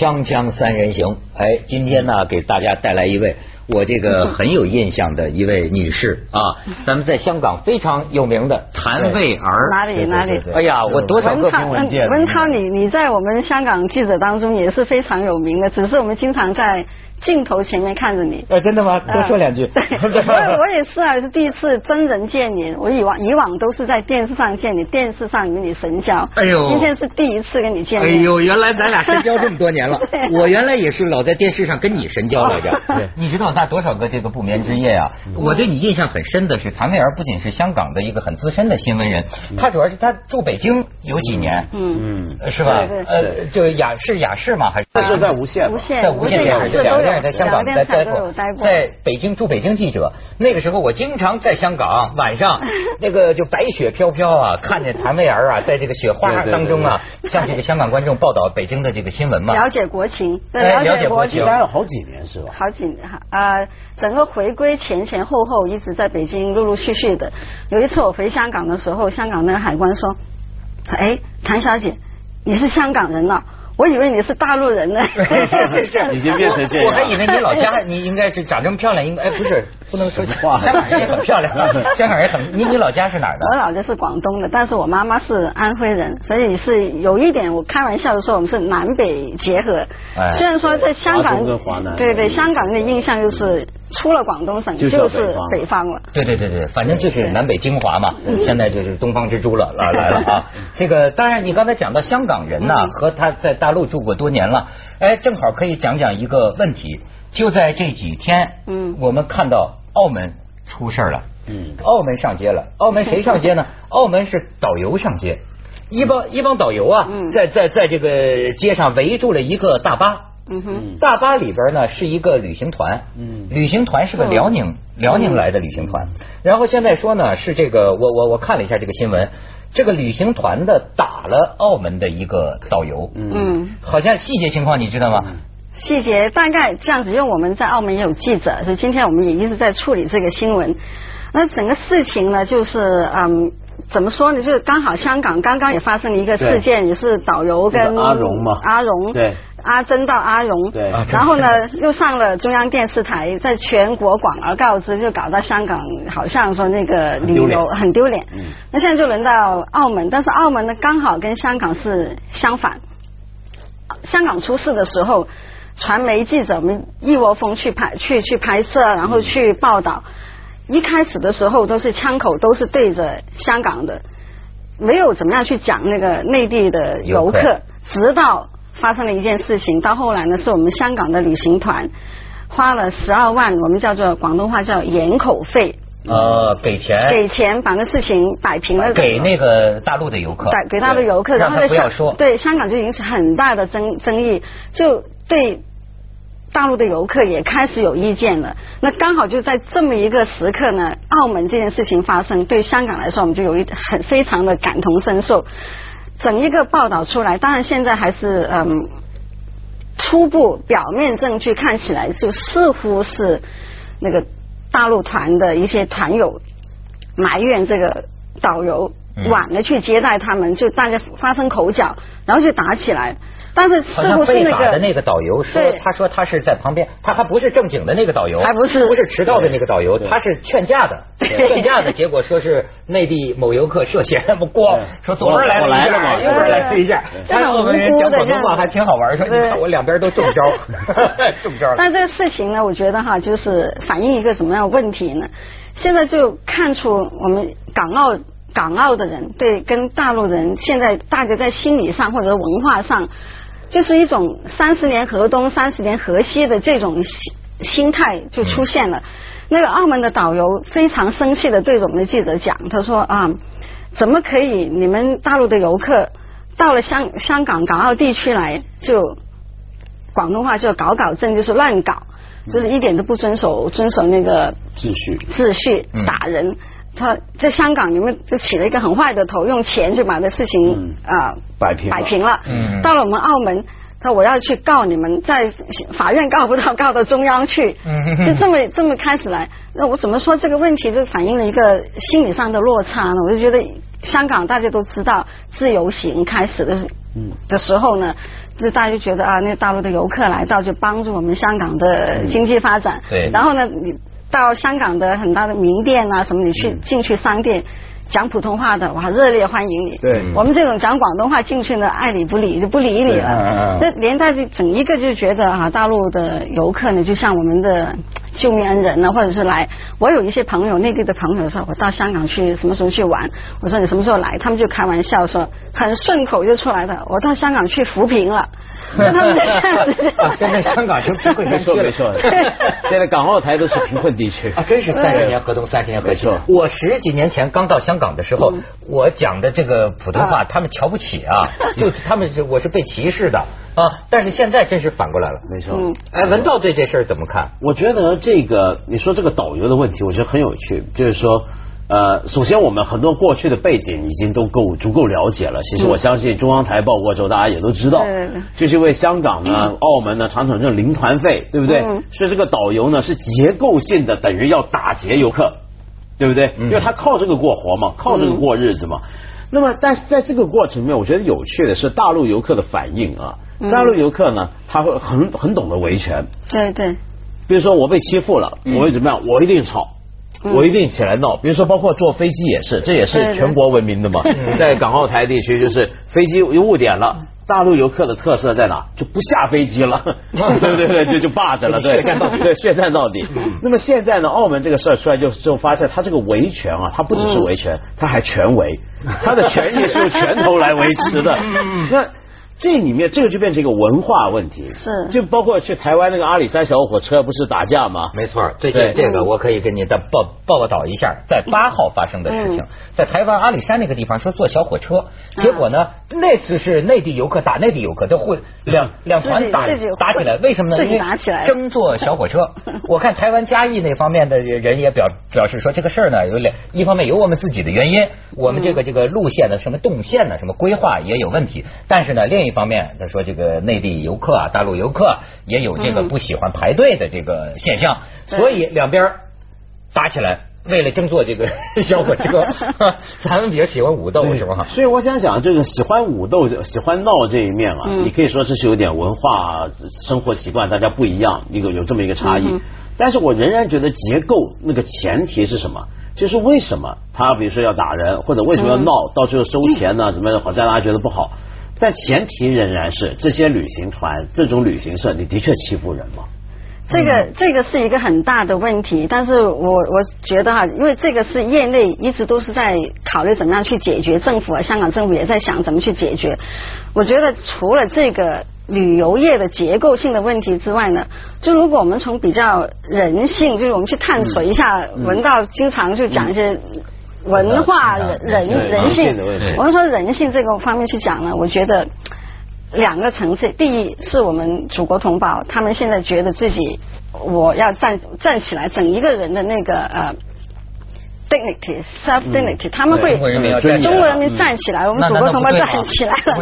锵锵三人行，哎，今天呢，给大家带来一位我这个很有印象的一位女士啊，咱们在香港非常有名的谭卫儿。哪里哪里？哎呀，我多少个新闻见文涛，你你在我们香港记者当中也是非常有名的，只是我们经常在。镜头前面看着你，哎，真的吗？多说两句。对，我我也是啊，是第一次真人见你。我以往以往都是在电视上见你，电视上与你神交。哎呦，今天是第一次跟你见面。哎呦，原来咱俩神交这么多年了。我原来也是老在电视上跟你神交来着。对，你知道那多少个这个不眠之夜啊？我对你印象很深的是谭维儿，不仅是香港的一个很资深的新闻人，他主要是他住北京有几年，嗯嗯，是吧？呃，就雅是雅士嘛？还是那是在无线？无线，在无线电视两。在香港在待过，在北京驻北京记者。那个时候我经常在香港晚上，那个就白雪飘飘啊，看见谭维儿啊，在这个雪花当中啊，向这个香港观众报道北京的这个新闻嘛。了解国情，了解国情，待了好几年是吧？好几年哈啊，整个回归前前后后一直在北京陆陆续续的。有一次我回香港的时候，香港那个海关说：“哎，谭小姐，你是香港人了。”我以为你是大陆人呢，已经变成这样。我还以为你老家你应该是长这么漂亮，应该哎不是不能说话。香港人也很漂亮，香港人很。你你老家是哪儿的？我老家是广东的，但是我妈妈是安徽人，所以是有一点我开玩笑的说我们是南北结合。哎虽然说在香港，对对，香港的印象就是。出了广东省就是北方了。对对对对，反正就是南北精华嘛。现在就是东方之珠了，来 来了啊！这个当然，你刚才讲到香港人呐，和他在大陆住过多年了，哎，正好可以讲讲一个问题。就在这几天，嗯，我们看到澳门出事了，嗯，澳门上街了。澳门谁上街呢？澳门是导游上街，一帮一帮导游啊，在在在这个街上围住了一个大巴。嗯哼，大巴里边呢是一个旅行团，嗯，旅行团是个辽宁辽宁来的旅行团，然后现在说呢是这个我我我看了一下这个新闻，这个旅行团的打了澳门的一个导游，嗯，好像细节情况你知道吗？细节大概这样子，因为我们在澳门也有记者，所以今天我们也一直在处理这个新闻。那整个事情呢，就是嗯，怎么说呢？就是刚好香港刚刚也发生了一个事件，也是导游跟阿荣嘛，阿荣对。阿珍到阿荣，对，然后呢，又上了中央电视台，在全国广而告之，就搞到香港，好像说那个旅游很丢脸。嗯，那现在就轮到澳门，但是澳门呢，刚好跟香港是相反。香港出事的时候，传媒记者们一窝蜂去拍，去去拍摄，然后去报道。一开始的时候都是枪口都是对着香港的，没有怎么样去讲那个内地的游客，直到。发生了一件事情，到后来呢，是我们香港的旅行团花了十二万，我们叫做广东话叫掩口费。呃，给钱。给钱把那事情摆平了。给那个大陆的游客。给，给大陆游客，然后不要说。对，香港就引起很大的争争议，就对大陆的游客也开始有意见了。那刚好就在这么一个时刻呢，澳门这件事情发生，对香港来说，我们就有一很非常的感同身受。整一个报道出来，当然现在还是嗯，初步表面证据看起来就似乎是那个大陆团的一些团友埋怨这个导游晚了去接待他们，就大家发生口角，然后就打起来。但是似乎是那个那个导游说，他说他是在旁边，他还不是正经的那个导游，还不是不是迟到的那个导游，他是劝架的，劝架的结果说是内地某游客涉嫌，不光说左边来了一下，右边来了一下，还有我们人讲广东话还挺好玩，说你看我两边都中招，中招。但这个事情呢，我觉得哈，就是反映一个怎么样的问题呢？现在就看出我们港澳港澳的人对跟大陆人现在大家在心理上或者文化上。就是一种三十年河东三十年河西的这种心心态就出现了。那个澳门的导游非常生气的对着我们的记者讲，他说啊，怎么可以你们大陆的游客到了香香港港澳地区来就广东话就搞搞震，就是乱搞，就是一点都不遵守遵守那个秩序秩序打人。他在香港，你们就起了一个很坏的头，用钱就把这事情啊摆平摆平了。到了我们澳门，他我要去告你们，在法院告不到，告到中央去，就这么这么开始来。那我怎么说这个问题就反映了一个心理上的落差呢？我就觉得香港大家都知道，自由行开始的的时候呢，就大家就觉得啊，那大陆的游客来到就帮助我们香港的经济发展。对。然后呢，你到香港的很大的名店啊什么，你去进去商店。讲普通话的哇，热烈欢迎你。对，我们这种讲广东话进去呢，爱理不理就不理你了。这连带着整一个就觉得哈，大陆的游客呢，就像我们的救命恩人呢，或者是来。我有一些朋友，内地的朋友说，我到香港去什么时候去玩？我说你什么时候来？他们就开玩笑说，很顺口就出来的。我到香港去扶贫了。那他们现在香港是贫困地区，没错。现在港澳台都是贫困地区啊，真是三十年河东，三十年河西。我十几年前刚到香港的时候，我讲的这个普通话，他们瞧不起啊，就他们是我是被歧视的啊。但是现在真是反过来了，没错。哎，文道对这事儿怎么看？我觉得这个你说这个导游的问题，我觉得很有趣，就是说。呃，首先我们很多过去的背景已经都够足够了解了。其实我相信中央台报过之后，大家也都知道，就是因为香港呢、澳门呢常常这种零团费，对不对？所以这个导游呢是结构性的，等于要打劫游客，对不对？因为他靠这个过活嘛，靠这个过日子嘛。那么，但是在这个过程里面，我觉得有趣的是大陆游客的反应啊。大陆游客呢，他会很很懂得维权。对对。比如说我被欺负了，我会怎么样？我一定吵。我一定起来闹，比如说包括坐飞机也是，这也是全国闻名的嘛。在港澳台地区，就是飞机有误点了，大陆游客的特色在哪？就不下飞机了，对对对，就就霸着了，对对，血战到底。那么现在呢，澳门这个事儿出来就就发现，他这个维权啊，他不只是维权，他还权维，他的权益是用拳头来维持的。那。这里面这个就变成一个文化问题，是。就包括去台湾那个阿里山小火车不是打架吗？没错，最近这个我可以给你再报报道一下，在八号发生的事情，在台湾阿里山那个地方说坐小火车，结果呢那次是内地游客打内地游客，就会两两团打打起来，为什么呢？因为争坐小火车。我看台湾嘉义那方面的人也表表示说这个事儿呢有两一方面有我们自己的原因，我们这个这个路线的什么动线呢什么规划也有问题，但是呢另一。一方面，他说这个内地游客啊，大陆游客也有这个不喜欢排队的这个现象，所以两边打起来，为了争坐这个小火车，咱 们比较喜欢武斗是吧？所以我想讲，这个喜欢武斗、喜欢闹这一面啊，你可以说这是有点文化生活习惯大家不一样，一个有这么一个差异。但是我仍然觉得结构那个前提是什么？就是为什么他比如说要打人，或者为什么要闹，到最后收钱呢？怎么好像大家觉得不好？但前提仍然是这些旅行团、这种旅行社，你的确欺负人吗？这个这个是一个很大的问题，但是我我觉得哈，因为这个是业内一直都是在考虑怎么样去解决，政府啊，香港政府也在想怎么去解决。我觉得除了这个旅游业的结构性的问题之外呢，就如果我们从比较人性，就是我们去探索一下，文道经常就讲一些。文化人人人性，我们说人性这个方面去讲呢，我觉得两个层次。第一，是我们祖国同胞，他们现在觉得自己我要站站起来，整一个人的那个呃 dignity self dignity，他们会中国人民站起来，我们祖国同胞站起来了，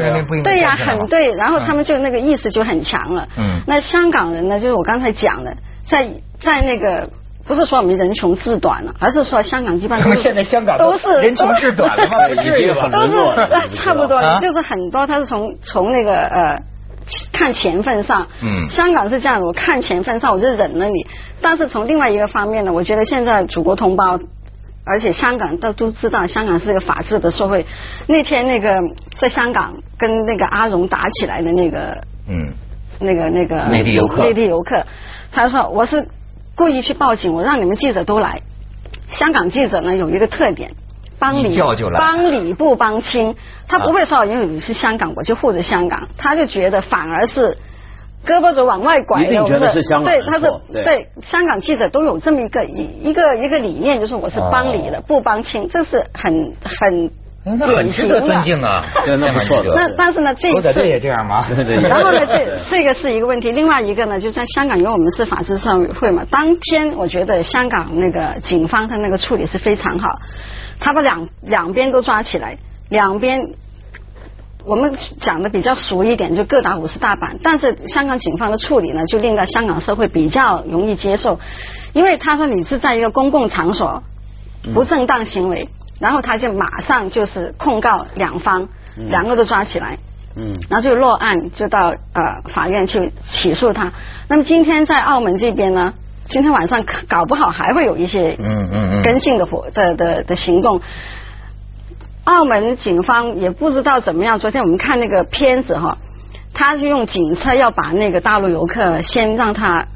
对呀，很对。然后他们就那个意识就很强了。嗯。那香港人呢，就是我刚才讲的，在在那个。不是说我们人穷志短了，而是说香港基本上现在香港都是人穷志短了吗？已经很沦落差不多，就是很多他是从从那个呃看钱份上，嗯，香港是这样的，我看钱份上我就忍了你。但是从另外一个方面呢，我觉得现在祖国同胞，而且香港都都知道香港是一个法治的社会。那天那个在香港跟那个阿荣打起来的那个，嗯，那个那个内地游客，内地游客，他说我是。故意去报警，我让你们记者都来。香港记者呢有一个特点，帮理帮理不帮亲，他不会说因为你是香港我就护着香港，他就觉得反而是胳膊肘往外拐的，觉得是香港。对，他是对香港记者都有这么一个一一个一个理念，就是我是帮理的不帮亲，这是很很。那很值得尊敬啊，那不错。那但是呢，这次也这样吗？然后呢，这这个是一个问题。另外一个呢，就在香港，因为我们是法制社会嘛，当天我觉得香港那个警方他那个处理是非常好，他把两两边都抓起来，两边我们讲的比较熟一点，就各打五十大板。但是香港警方的处理呢，就令到香港社会比较容易接受，因为他说你是在一个公共场所不正当行为。然后他就马上就是控告两方，两个都抓起来，嗯，然后就落案，就到呃法院去起诉他。那么今天在澳门这边呢，今天晚上搞不好还会有一些嗯嗯嗯跟进的活的的的行动。澳门警方也不知道怎么样，昨天我们看那个片子哈，他就用警车要把那个大陆游客先让他。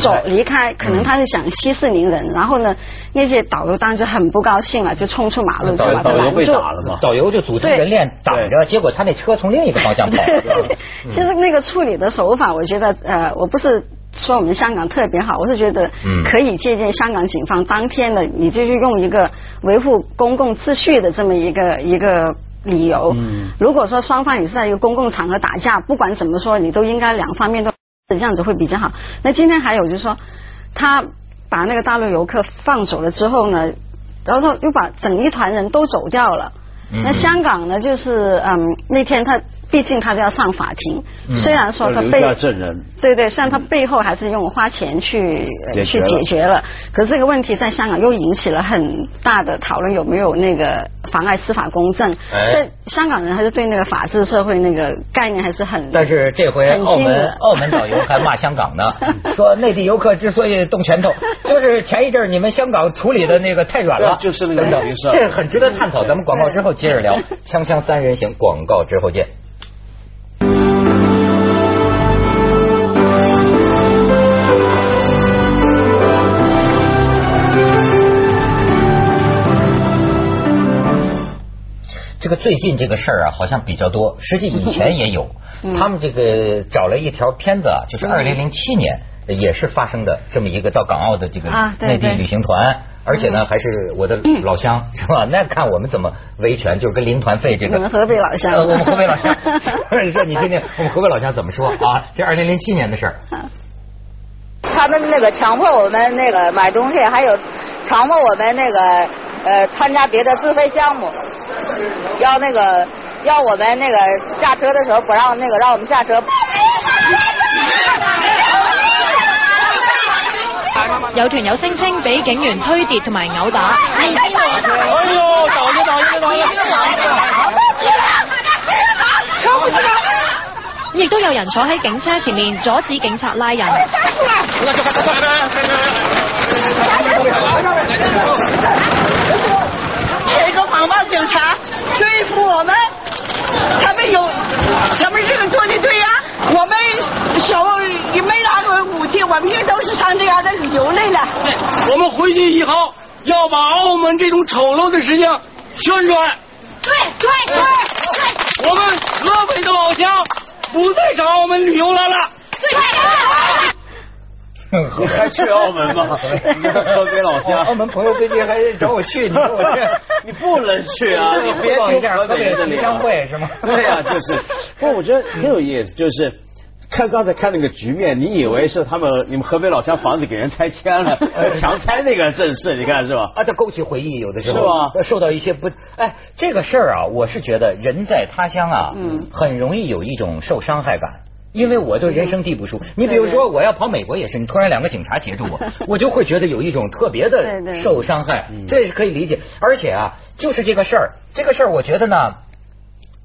走离开，可能他是想息事宁人，然后呢，那些导游当时很不高兴了，就冲出马路，就把他拦住。导游就组成人链挡着，结果他那车从另一个方向跑。其实那个处理的手法，我觉得呃，我不是说我们香港特别好，我是觉得可以借鉴香港警方当天的，你就是用一个维护公共秩序的这么一个一个理由。如果说双方你是在一个公共场合打架，不管怎么说，你都应该两方面都。这样子会比较好。那今天还有就是说，他把那个大陆游客放走了之后呢，然后又把整一团人都走掉了。那香港呢，就是嗯，那天他。毕竟他都要上法庭，虽然说他背证人，对对，虽然他背后还是用花钱去去解决了，可是这个问题在香港又引起了很大的讨论，有没有那个妨碍司法公正？哎香港人还是对那个法治社会那个概念还是很。但是这回澳门澳门导游还骂香港呢，说内地游客之所以动拳头，就是前一阵你们香港处理的那个太软了，就是那个这很值得探讨。咱们广告之后接着聊，锵锵三人行，广告之后见。这个最近这个事儿啊，好像比较多。实际以前也有，他们这个找了一条片子啊，就是二零零七年也是发生的这么一个到港澳的这个内地旅行团，而且呢还是我的老乡，是吧？那看我们怎么维权，就是跟临团费这个。我们河北老乡。我们河北老乡。你 说你听听，我们河北老乡怎么说啊？这二零零七年的事儿。他们那个强迫我们那个买东西，还有强迫我们那个呃参加别的自费项目。要那个，要我们那个下车的时候不让那个让我们下车。有团友声称俾警员推跌同埋殴打。哎呦！导游导游导游！亦都有人坐喺警车前面阻止警察拉人。防暴警察对付我们，他们有咱们这个做的对呀。我们手也没拿过武器，我们也都是上这样的旅游来了。我们回去以后要把澳门这种丑陋的事情宣传。对对对对。我们河北的老乡不再上澳门旅游来了。对。你还去澳门吗？河北老乡，澳门朋友最近还找我去，你说我这，你不能去啊！你别一下河北的相会是吗？对呀，就是。不过我觉得很有意思，就是看刚才看那个局面，你以为是他们你们河北老乡房子给人拆迁了，强拆那个阵势，你看是吧？啊，这勾起回忆，有的时候是吧？受到一些不，哎，这个事儿啊，我是觉得人在他乡啊，嗯，很容易有一种受伤害感。因为我对人生地不熟，你比如说我要跑美国也是，你突然两个警察截住我，我就会觉得有一种特别的受伤害，这是可以理解。而且啊，就是这个事儿，这个事儿我觉得呢，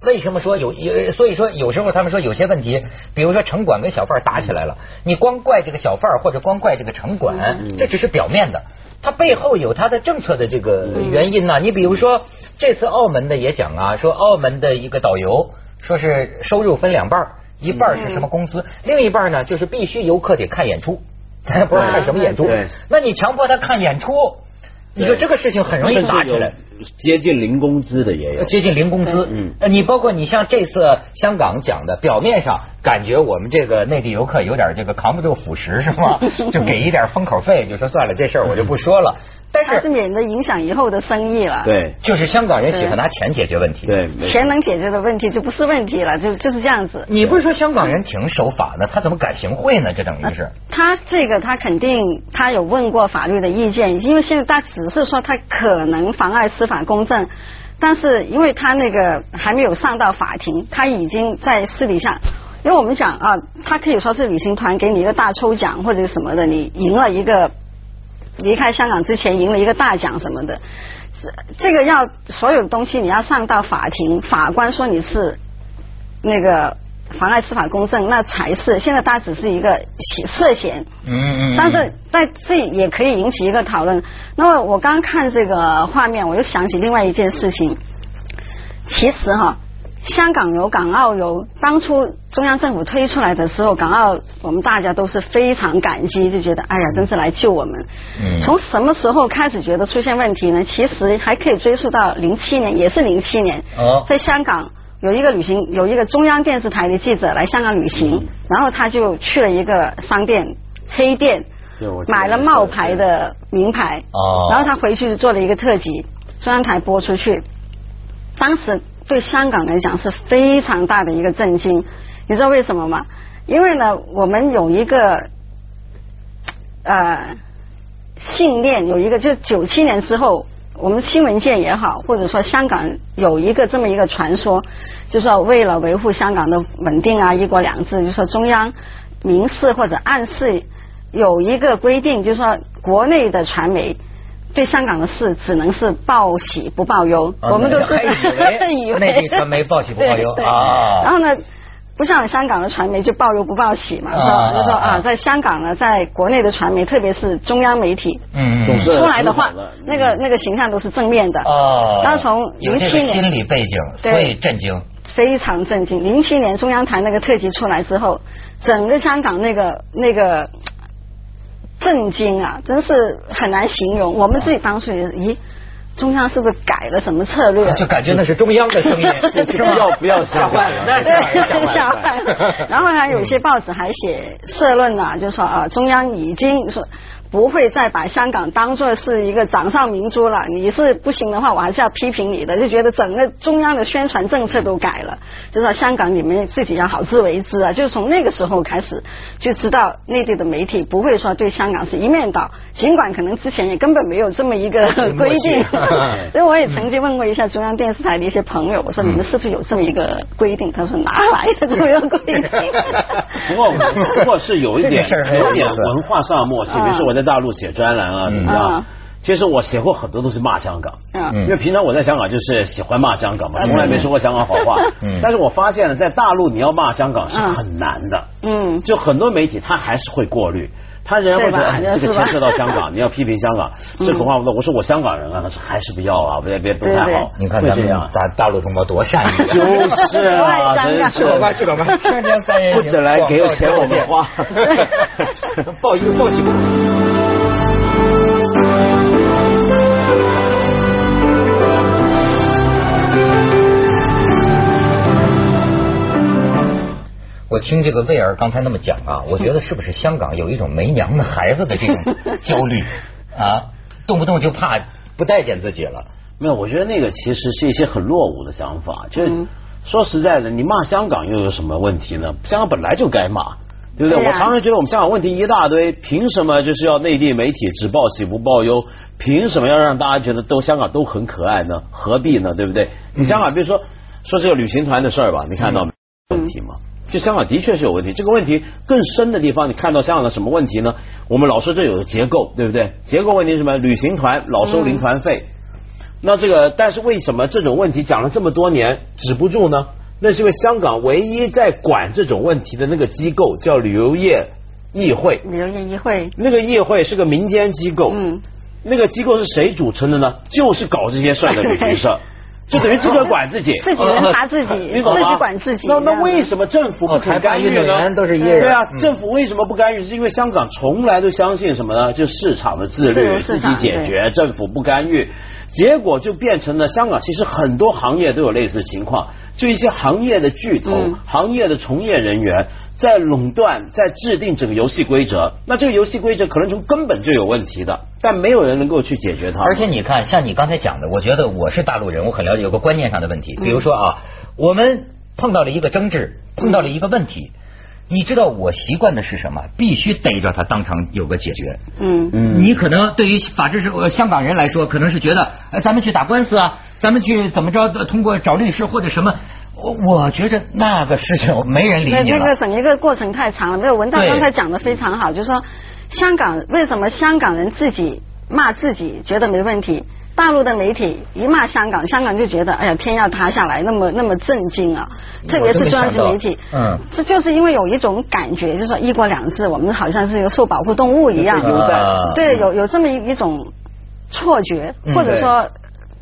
为什么说有有？所以说有时候他们说有些问题，比如说城管跟小贩打起来了，你光怪这个小贩或者光怪这个城管，这只是表面的，它背后有它的政策的这个原因呢。你比如说这次澳门的也讲啊，说澳门的一个导游说是收入分两半。一半是什么工资？另一半呢，就是必须游客得看演出，咱也不知道看什么演出。那你强迫他看演出，你说这个事情很容易打起来。接近零工资的也有，接近零工资。嗯，你包括你像这次香港讲的，表面上感觉我们这个内地游客有点这个扛不住腐蚀是吗？就给一点封口费，就说算了，这事儿我就不说了。但是免得影响以后的生意了。对，就是香港人喜欢拿钱解决问题。对，钱能解决的问题就不是问题了，就就是这样子。你不是说香港人挺守法的，他怎么敢行贿呢？这等于是。他这个他肯定他有问过法律的意见，因为现在他只是说他可能妨碍司法公正，但是因为他那个还没有上到法庭，他已经在私底下，因为我们讲啊，他可以说是旅行团给你一个大抽奖或者什么的，你赢了一个。离开香港之前赢了一个大奖什么的，这个要所有东西你要上到法庭，法官说你是那个妨碍司法公正，那才是现在大家只是一个涉嫌。嗯嗯。但是在这也可以引起一个讨论。那么我刚看这个画面，我又想起另外一件事情。其实哈。香港游、港澳游，当初中央政府推出来的时候，港澳我们大家都是非常感激，就觉得哎呀，真是来救我们。嗯。从什么时候开始觉得出现问题呢？其实还可以追溯到零七年，也是零七年。哦。在香港有一个旅行，有一个中央电视台的记者来香港旅行，然后他就去了一个商店黑店，买了冒牌的名牌。哦。然后他回去就做了一个特辑，中央台播出去，当时。对香港来讲是非常大的一个震惊，你知道为什么吗？因为呢，我们有一个呃信念，有一个就九七年之后，我们新闻界也好，或者说香港有一个这么一个传说，就说为了维护香港的稳定啊，一国两制，就说中央明示或者暗示有一个规定，就说国内的传媒。对香港的事只能是报喜不报忧，我们都是以为 内地传媒报喜不报忧啊。然后呢，不像香港的传媒就报忧不报喜嘛，是吧？就说啊，在香港呢，在国内的传媒，特别是中央媒体，嗯，出来的话，那个那个形象都是正面的。哦。然后从零七年心理背景，所以震惊，非常震惊。零七年中央台那个特辑出来之后，整个香港那个那个。震惊啊，真是很难形容。我们自己当初也，咦，中央是不是改了什么策略？就感觉那是中央的声音，不要不要吓坏了？对，吓坏了。然后还有些报纸还写社论啊，就说啊，中央已经说。不会再把香港当做是一个掌上明珠了。你是不行的话，我还是要批评你的。就觉得整个中央的宣传政策都改了，就说香港你们自己要好自为之啊。就是从那个时候开始，就知道内地的媒体不会说对香港是一面倒。尽管可能之前也根本没有这么一个规定，所以我也曾经问过一下中央电视台的一些朋友，我说你们是不是有这么一个规定？他说哪来的这么一个规定？不过不过是有一点 有点文化上的默契，比如说我在。大陆写专栏啊，怎么样？其实我写过很多都是骂香港，因为平常我在香港就是喜欢骂香港嘛，从来没说过香港好话。嗯。但是我发现了，在大陆你要骂香港是很难的。嗯，就很多媒体他还是会过滤，他仍然会觉得这个牵涉到香港，你要批评香港，这恐怕我我说我香港人啊，他说还是不要啊，别别不太好。你看咱们大大陆同胞多善意，就是啊，去吧吧去吧吧，天天三言不止来给我钱我们花，报一个报喜听这个魏儿刚才那么讲啊，我觉得是不是香港有一种没娘的孩子的这种 焦虑啊，动不动就怕不待见自己了？没有，我觉得那个其实是一些很落伍的想法。就是说实在的，你骂香港又有什么问题呢？香港本来就该骂，对不对？我常常觉得我们香港问题一大堆，凭什么就是要内地媒体只报喜不报忧？凭什么要让大家觉得都香港都很可爱呢？何必呢？对不对？你香港比如说说这个旅行团的事儿吧，你看到没问题吗？就香港的确是有问题，这个问题更深的地方，你看到香港的什么问题呢？我们老说这有个结构，对不对？结构问题是什么？旅行团老收零团费，那这个但是为什么这种问题讲了这么多年止不住呢？那是因为香港唯一在管这种问题的那个机构叫旅游业议会。旅游业议会。那个议会是个民间机构。嗯。那个机构是谁组成的呢？就是搞这些事儿的旅行社。就等于自个管自己，自己人查自己，你懂吗？自己管自己。那那为什么政府不干预呢？都是一人。对啊，政府为什么不干预？是因为香港从来都相信什么呢？就市场的自律，自己解决，政府不干预。结果就变成了香港，其实很多行业都有类似情况，就一些行业的巨头、行业的从业人员在垄断、在制定整个游戏规则。那这个游戏规则可能从根本就有问题的，但没有人能够去解决它。而且你看，像你刚才讲的，我觉得我是大陆人，我很了解有个观念上的问题。比如说啊，我们碰到了一个争执，碰到了一个问题。你知道我习惯的是什么？必须逮着他当场有个解决。嗯嗯。你可能对于法治是香港人来说，可能是觉得，咱们去打官司啊，咱们去怎么着？通过找律师或者什么？我我觉得那个事情没人理你那个整一个过程太长了。没有文道刚才讲的非常好，就是说香港为什么香港人自己骂自己觉得没问题？大陆的媒体一骂香港，香港就觉得哎呀天要塌下来，那么那么震惊啊！特别是中央级媒体，嗯，这就是因为有一种感觉，就是说一国两制，我们好像是一个受保护动物一样，对，有有这么一一种错觉，或者说。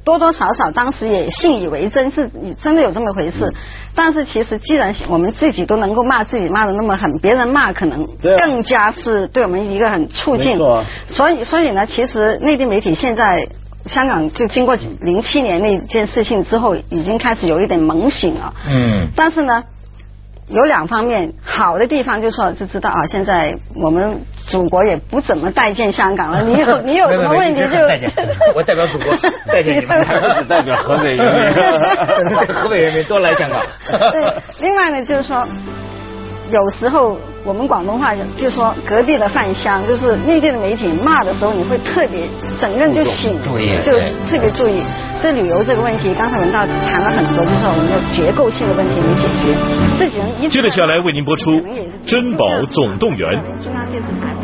多多少少当时也信以为真，是真的有这么回事。但是其实，既然我们自己都能够骂自己骂的那么狠，别人骂可能更加是对我们一个很促进。所以，所以呢，其实内地媒体现在香港就经过零七年那件事情之后，已经开始有一点猛醒了。嗯。但是呢。有两方面好的地方，就说就知道啊，现在我们祖国也不怎么待见香港了。你有你有什么问题就 我代表祖国待见你们，只代表河北人民，河北人民多来香港。对，另外呢，就是说有时候。我们广东话就说隔壁的饭香，就是内地的媒体骂的时候，你会特别整个人就醒，就特别注意。这旅游这个问题，刚才文道谈了很多，就是我们的结构性的问题没解决。这几年，接着下来为您播出《珍宝总动员》。中央电视台。